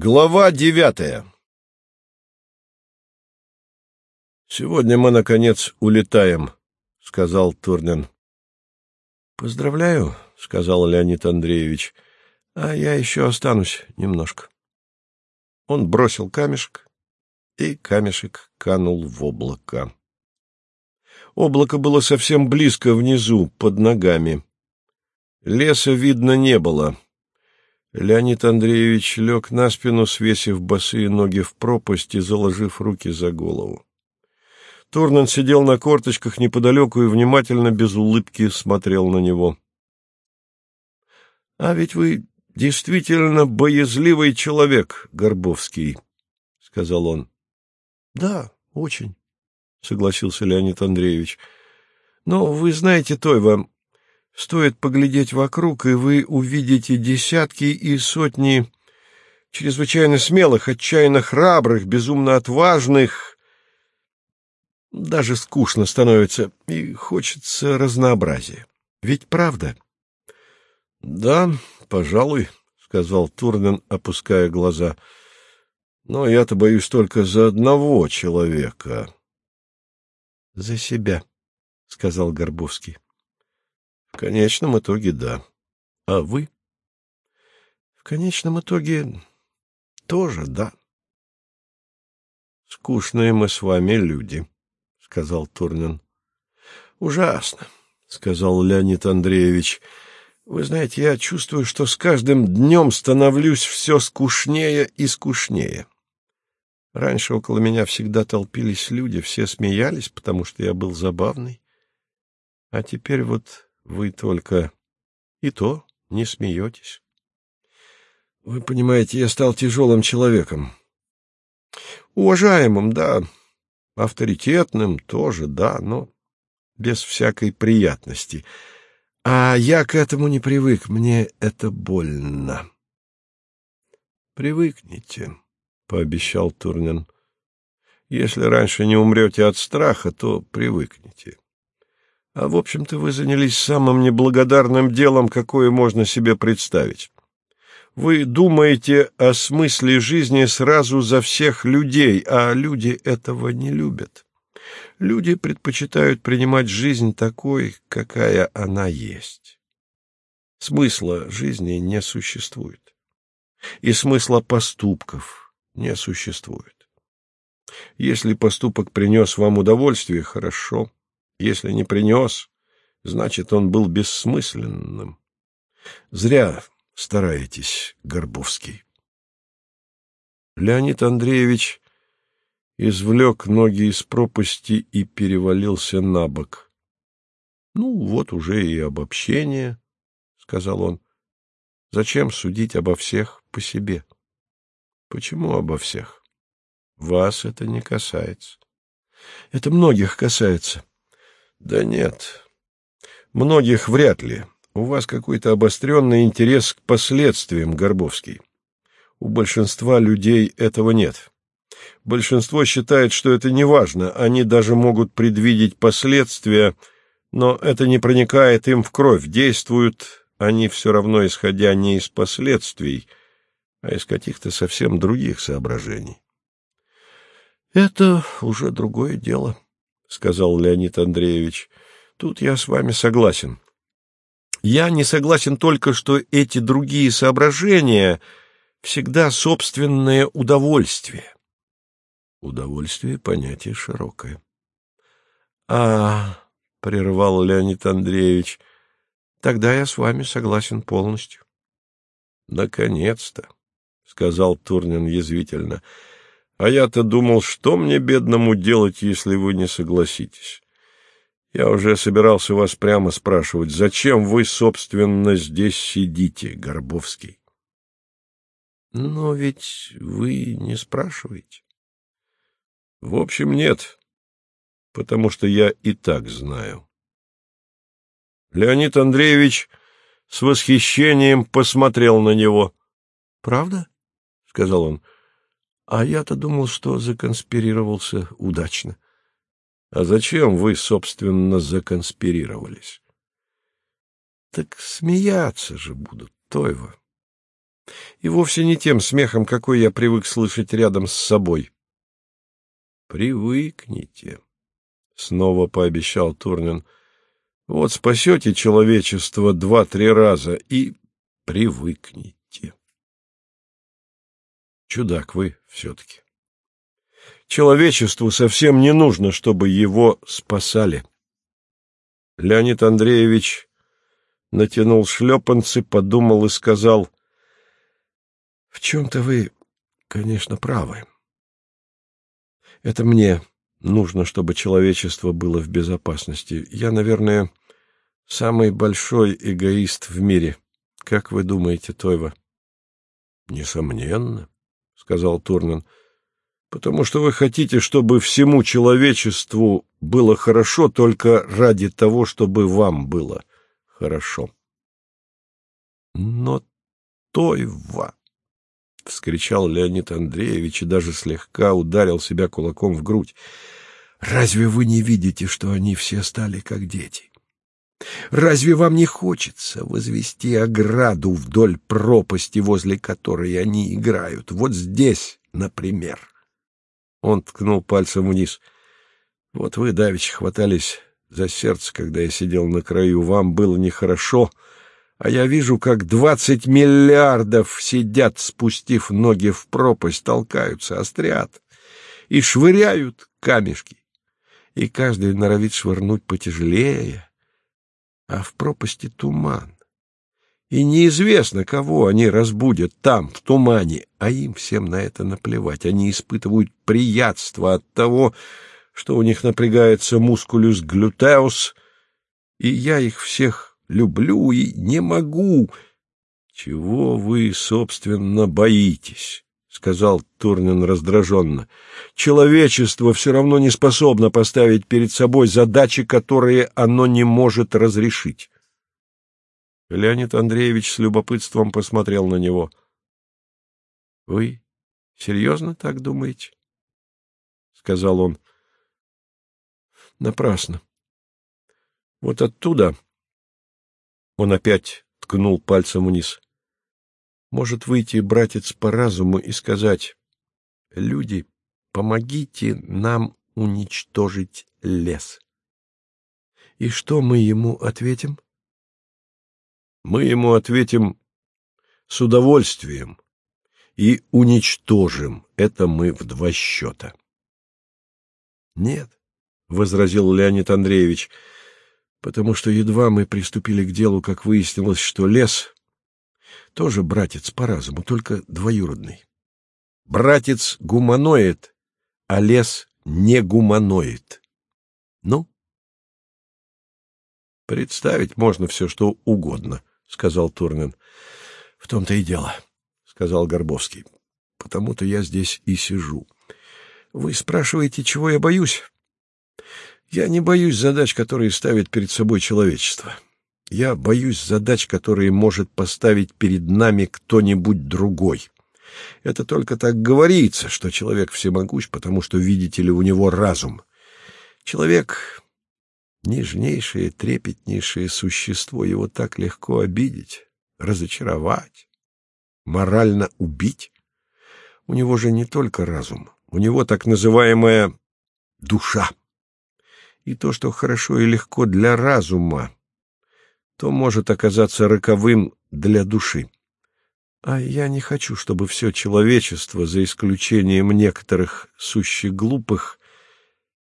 Глава девятая «Сегодня мы, наконец, улетаем», — сказал Турнин. «Поздравляю», — сказал Леонид Андреевич, — «а я еще останусь немножко». Он бросил камешек, и камешек канул в облако. Облако было совсем близко внизу, под ногами. Леса видно не было. Леонид Андреевич лег на спину, свесив босые ноги в пропасть и заложив руки за голову. Турнан сидел на корточках неподалеку и внимательно, без улыбки, смотрел на него. — А ведь вы действительно боязливый человек, Горбовский, — сказал он. — Да, очень, — согласился Леонид Андреевич. — Но вы знаете, Тойва, Стоит поглядеть вокруг, и вы увидите десятки и сотни чрезвычайно смелых, отчаянно храбрых, безумно отважных. Даже скучно становится, и хочется разнообразия. Ведь правда? — Да, пожалуй, — сказал Турнен, опуская глаза. — Но я-то боюсь только за одного человека. — За себя, — сказал Горбовский. В конечном итоге да. А вы? В конечном итоге тоже да. Скучные мы с вами люди, сказал Турнин. Ужасно, сказал Леонид Андреевич. Вы знаете, я чувствую, что с каждым днем становлюсь все скучнее и скучнее. Раньше около меня всегда толпились люди, все смеялись, потому что я был забавный. А теперь вот вы только и то не смеетесь. Вы понимаете, я стал тяжелым человеком. Уважаемым, да, авторитетным тоже, да, но без всякой приятности. А я к этому не привык, мне это больно. Привыкните, — пообещал Турнин. Если раньше не умрете от страха, то привыкните. А, в общем-то, вы занялись самым неблагодарным делом, какое можно себе представить. Вы думаете о смысле жизни сразу за всех людей, а люди этого не любят. Люди предпочитают принимать жизнь такой, какая она есть. Смысла жизни не существует. И смысла поступков не существует. Если поступок принес вам удовольствие, хорошо. Если не принес, значит, он был бессмысленным. Зря стараетесь, Горбовский. Леонид Андреевич извлек ноги из пропасти и перевалился на бок. — Ну, вот уже и обобщение, — сказал он. — Зачем судить обо всех по себе? — Почему обо всех? — Вас это не касается. — Это многих касается. Да нет. Многих вряд ли. У вас какой-то обостренный интерес к последствиям, Горбовский. У большинства людей этого нет. Большинство считает, что это не важно. Они даже могут предвидеть последствия, но это не проникает им в кровь. Действуют они все равно, исходя не из последствий, а из каких-то совсем других соображений. Это уже другое дело. — сказал Леонид Андреевич. — Тут я с вами согласен. Я не согласен только, что эти другие соображения всегда собственное удовольствие. Удовольствие — понятие широкое. — А, — прервал Леонид Андреевич, — тогда я с вами согласен полностью. — Наконец-то, — сказал Турнин язвительно, — а я-то думал, что мне, бедному, делать, если вы не согласитесь. Я уже собирался вас прямо спрашивать, зачем вы, собственно, здесь сидите, Горбовский? Но ведь вы не спрашиваете. В общем, нет, потому что я и так знаю. Леонид Андреевич с восхищением посмотрел на него. — Правда? — сказал он. — а я-то думал, что законспирировался удачно. А зачем вы, собственно, законспирировались? Так смеяться же будут, Тойва. И вовсе не тем смехом, какой я привык слышать рядом с собой. «Привыкните», — снова пообещал Турнин. «Вот спасете человечество два-три раза и привыкните». Чудак вы все-таки. Человечеству совсем не нужно, чтобы его спасали. Леонид Андреевич натянул шлепанцы, подумал и сказал, «В чем-то вы, конечно, правы. Это мне нужно, чтобы человечество было в безопасности. Я, наверное, самый большой эгоист в мире. Как вы думаете, Тойва?» «Несомненно», — сказал Турнан, — «потому что вы хотите, чтобы всему человечеству было хорошо только ради того, чтобы вам было хорошо». «Но Тойва!» — вскричал Леонид Андреевич и даже слегка ударил себя кулаком в грудь. «Разве вы не видите, что они все стали как дети? Разве вам не хочется возвести ограду вдоль пропасти, возле которой они играют? Вот здесь, например». Он ткнул пальцем вниз. «Вот вы, давеча, хватались за сердце, когда я сидел на краю. Вам было нехорошо» а я вижу, как двадцать миллиардов сидят, спустив ноги в пропасть, толкаются, острят и швыряют камешки. И каждый норовит швырнуть потяжелее, а в пропасти туман. И неизвестно, кого они разбудят там, в тумане, а им всем на это наплевать. Они испытывают приятство от того, что у них напрягается мускулюс глютеус, и я их всех люблю и не могу. — Чего вы, собственно, боитесь? — сказал Турнин раздраженно. — Человечество все равно не способно поставить перед собой задачи, которые оно не может разрешить. Леонид Андреевич с любопытством посмотрел на него. — Вы серьезно так думаете? — сказал он. — Напрасно. Вот оттуда он опять ткнул пальцем вниз. Может выйти братец по разуму и сказать, «Люди, помогите нам уничтожить лес». И что мы ему ответим? Мы ему ответим с удовольствием и уничтожим это мы в два счета. Нет, — возразил Леонид Андреевич, — потому что едва мы приступили к делу, как выяснилось, что лес тоже братец по разуму, только двоюродный. Братец гуманоид, а лес не гуманоид. Ну? Представить можно все, что угодно, — сказал Турнин. — В том-то и дело, — сказал Горбовский. — Потому-то я здесь и сижу. Вы спрашиваете, чего я боюсь? Я не боюсь задач, которые ставит перед собой человечество. Я боюсь задач, которые может поставить перед нами кто-нибудь другой. Это только так говорится, что человек всемогущ, потому что, видите ли, у него разум. Человек — нежнейшее, трепетнейшее существо, его так легко обидеть, разочаровать, морально убить. У него же не только разум, у него так называемая душа и то, что хорошо и легко для разума, то может оказаться роковым для души. А я не хочу, чтобы все человечество, за исключением некоторых сущих глупых,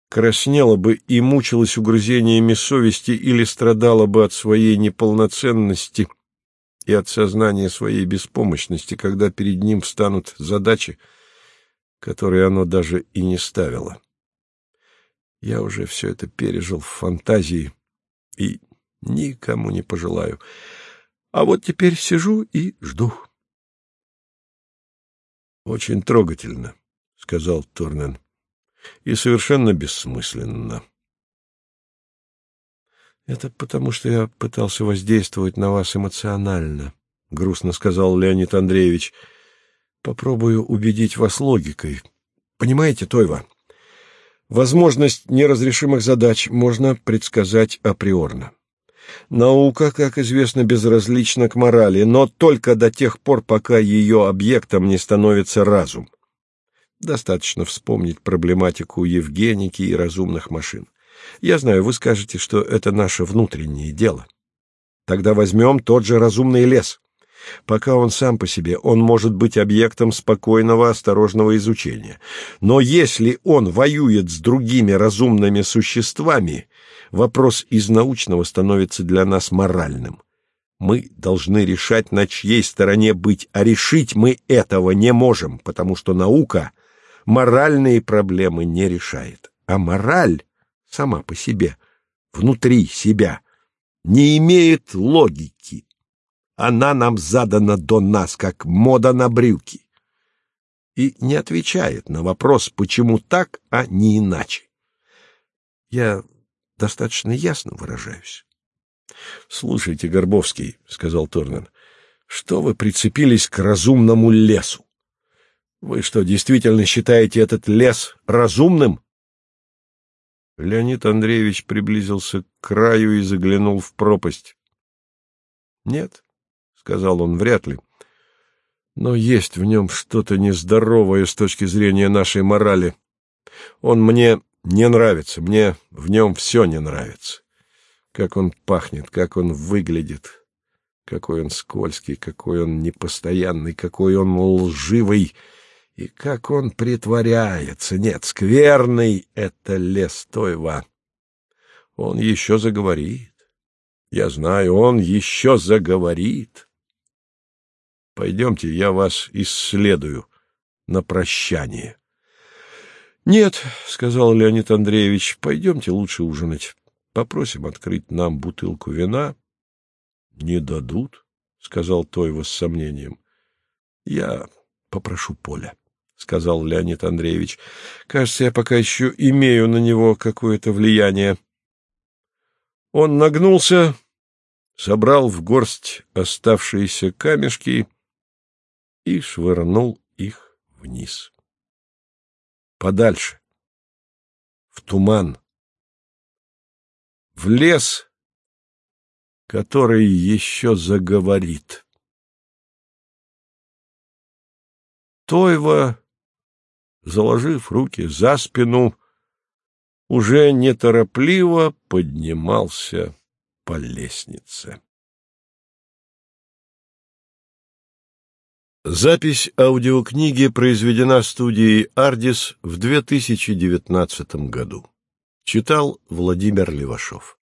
краснело бы и мучилось угрызениями совести или страдало бы от своей неполноценности и от сознания своей беспомощности, когда перед ним встанут задачи, которые оно даже и не ставило. Я уже все это пережил в фантазии и никому не пожелаю. А вот теперь сижу и жду. — Очень трогательно, — сказал Торнен, — и совершенно бессмысленно. — Это потому, что я пытался воздействовать на вас эмоционально, — грустно сказал Леонид Андреевич. — Попробую убедить вас логикой. Понимаете, Тойва? Возможность неразрешимых задач можно предсказать априорно. Наука, как известно, безразлична к морали, но только до тех пор, пока ее объектом не становится разум. Достаточно вспомнить проблематику Евгеники и разумных машин. Я знаю, вы скажете, что это наше внутреннее дело. Тогда возьмем тот же разумный лес. Пока он сам по себе, он может быть объектом спокойного, осторожного изучения. Но если он воюет с другими разумными существами, вопрос из научного становится для нас моральным. Мы должны решать, на чьей стороне быть, а решить мы этого не можем, потому что наука моральные проблемы не решает. А мораль сама по себе, внутри себя, не имеет логики. Она нам задана до нас, как мода на брюки. И не отвечает на вопрос, почему так, а не иначе. Я достаточно ясно выражаюсь. — Слушайте, Горбовский, — сказал Торнер, — что вы прицепились к разумному лесу? Вы что, действительно считаете этот лес разумным? Леонид Андреевич приблизился к краю и заглянул в пропасть. — Нет, — сказал он, — вряд ли. Но есть в нем что-то нездоровое с точки зрения нашей морали. Он мне не нравится, мне в нем все не нравится. Как он пахнет, как он выглядит, какой он скользкий, какой он непостоянный, какой он лживый, и как он притворяется. Нет, скверный — это лес Тойва. Он еще заговорит. Я знаю, он еще заговорит. Пойдемте, я вас исследую на прощание. — Нет, — сказал Леонид Андреевич, — пойдемте лучше ужинать. Попросим открыть нам бутылку вина. — Не дадут, — сказал Тойва с сомнением. — Я попрошу Поля, — сказал Леонид Андреевич. — Кажется, я пока еще имею на него какое-то влияние. Он нагнулся, собрал в горсть оставшиеся камешки и швырнул их вниз подальше, в туман, в лес, который еще заговорит. Тойва, заложив руки за спину, уже неторопливо поднимался по лестнице. Запись аудиокниги произведена студией «Ардис» в 2019 году. Читал Владимир Левашов.